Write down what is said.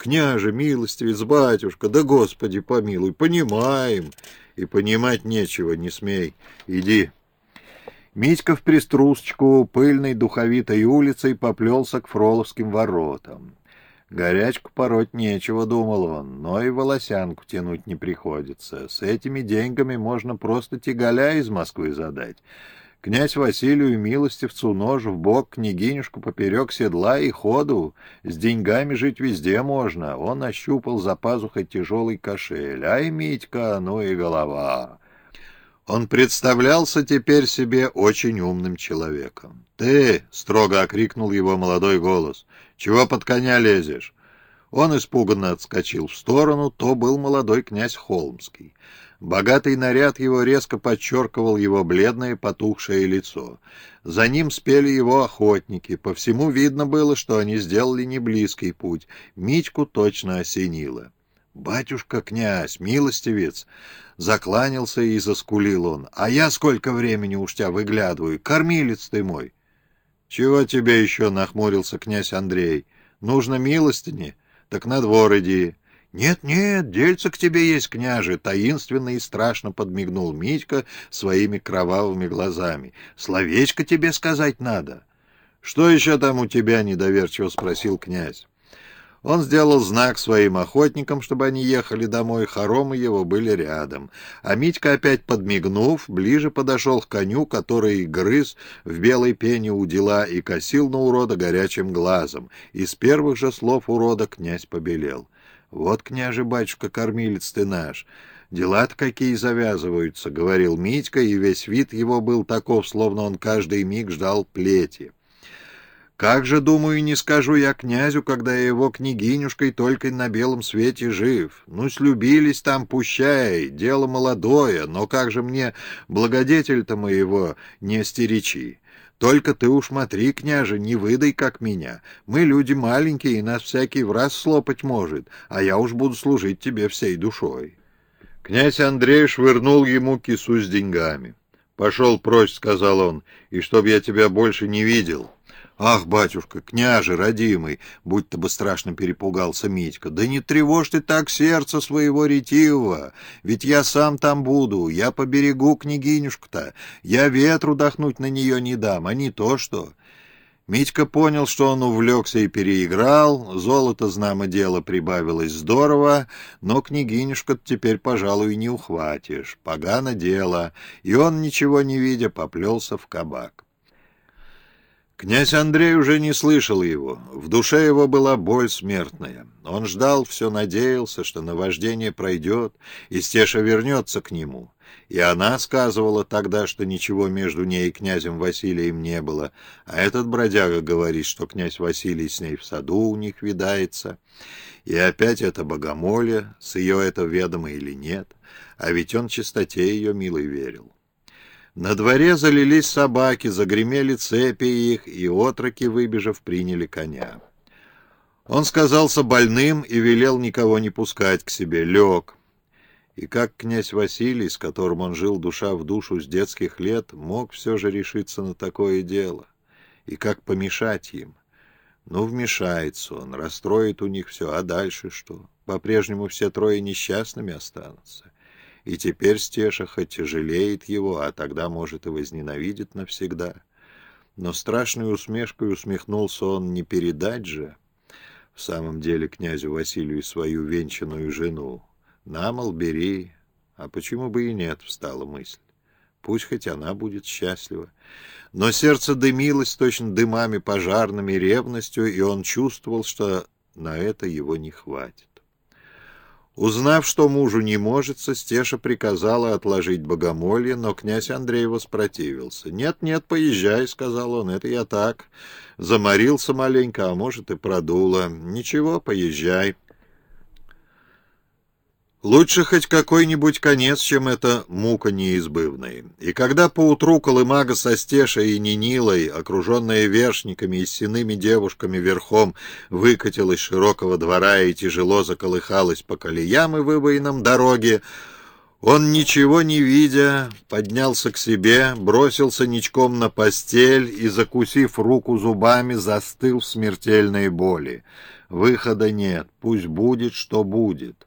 Княже, милостивец, батюшка, да Господи помилуй, понимаем. И понимать нечего, не смей. Иди. Митька в приструсочку пыльной духовитой улицей поплелся к Фроловским воротам. Горячку пороть нечего, думал он, но и волосянку тянуть не приходится. С этими деньгами можно просто тягаля из Москвы задать. Князь Василию Милостивцу нож в бок, княгинюшку поперек седла и ходу. С деньгами жить везде можно. Он ощупал за пазухой тяжелый кошель. Ай, Митька, ну и голова. Он представлялся теперь себе очень умным человеком. «Ты!» — строго окрикнул его молодой голос. «Чего под коня лезешь?» Он испуганно отскочил в сторону, то был молодой князь Холмский. Богатый наряд его резко подчеркивал его бледное потухшее лицо. За ним спели его охотники. По всему видно было, что они сделали не близкий путь. Митьку точно осенило. «Батюшка князь, милостивец!» Закланялся и заскулил он. «А я сколько времени уж тебя выглядываю! Кормилец ты мой!» «Чего тебе еще?» — нахмурился князь Андрей. «Нужно милостыни? Так на двор иди». «Нет-нет, дельце к тебе есть, княже!» — таинственно и страшно подмигнул Митька своими кровавыми глазами. «Словечко тебе сказать надо». «Что еще там у тебя?» — недоверчиво спросил князь. Он сделал знак своим охотникам, чтобы они ехали домой, хоромы его были рядом. А Митька, опять подмигнув, ближе подошел к коню, который грыз в белой пене у дела и косил на урода горячим глазом. Из первых же слов урода князь побелел. «Вот, княже, батюшка, кормилец ты наш!» «Дела-то какие завязываются», — говорил Митька, и весь вид его был таков, словно он каждый миг ждал плети. Как же, думаю, не скажу я князю, когда его княгинюшкой только на белом свете жив. Ну, слюбились там, пущай, дело молодое, но как же мне благодетель-то моего не стеречи? Только ты уж смотри, княже, не выдай, как меня. Мы люди маленькие, и нас всякий в раз слопать может, а я уж буду служить тебе всей душой. Князь Андрей швырнул ему кису с деньгами. «Пошел прочь», — сказал он, — «и чтоб я тебя больше не видел». «Ах, батюшка, княже, родимый!» — будь-то бы страшно перепугался Митька. «Да не тревожь ты так сердце своего ретивого, ведь я сам там буду, я поберегу княгинюшку-то, я ветру дохнуть на нее не дам, а не то что...» Митька понял, что он увлекся и переиграл, золото, знамо дело, прибавилось здорово, но княгинюшка теперь, пожалуй, не ухватишь, погано дело, и он, ничего не видя, поплелся в кабак. Князь Андрей уже не слышал его. В душе его была боль смертная. Он ждал, все надеялся, что наваждение пройдет, и Стеша вернется к нему. И она сказывала тогда, что ничего между ней и князем Василием не было, а этот бродяга говорит, что князь Василий с ней в саду у них видается. И опять это богомолье, с ее это ведомо или нет, а ведь он чистоте ее милой верил. На дворе залились собаки, загремели цепи их, и отроки, выбежав, приняли коня. Он сказался больным и велел никого не пускать к себе, лег. И как князь Василий, с которым он жил душа в душу с детских лет, мог все же решиться на такое дело? И как помешать им? Ну, вмешается он, расстроит у них все, а дальше что? По-прежнему все трое несчастными останутся. И теперь Стеша хоть жалеет его, а тогда, может, и возненавидит навсегда. Но страшной усмешкой усмехнулся он не передать же в самом деле князю Василию свою венчанную жену. Намол, бери. А почему бы и нет, встала мысль. Пусть хоть она будет счастлива. Но сердце дымилось точно дымами пожарными ревностью, и он чувствовал, что на это его не хватит. Узнав, что мужу не может, Стеша приказала отложить богомолье, но князь Андрей воспротивился. «Нет-нет, поезжай», — сказал он, — «это я так. Заморился маленько, а может и продуло. Ничего, поезжай». Лучше хоть какой-нибудь конец, чем эта мука неизбывная. И когда поутру Колымага со Стешей и Нинилой, окруженная вершниками и сиными девушками верхом, выкатилась широкого двора и тяжело заколыхалась по колеям и выбоинам дороги, он, ничего не видя, поднялся к себе, бросился ничком на постель и, закусив руку зубами, застыл в смертельной боли. Выхода нет, пусть будет, что будет.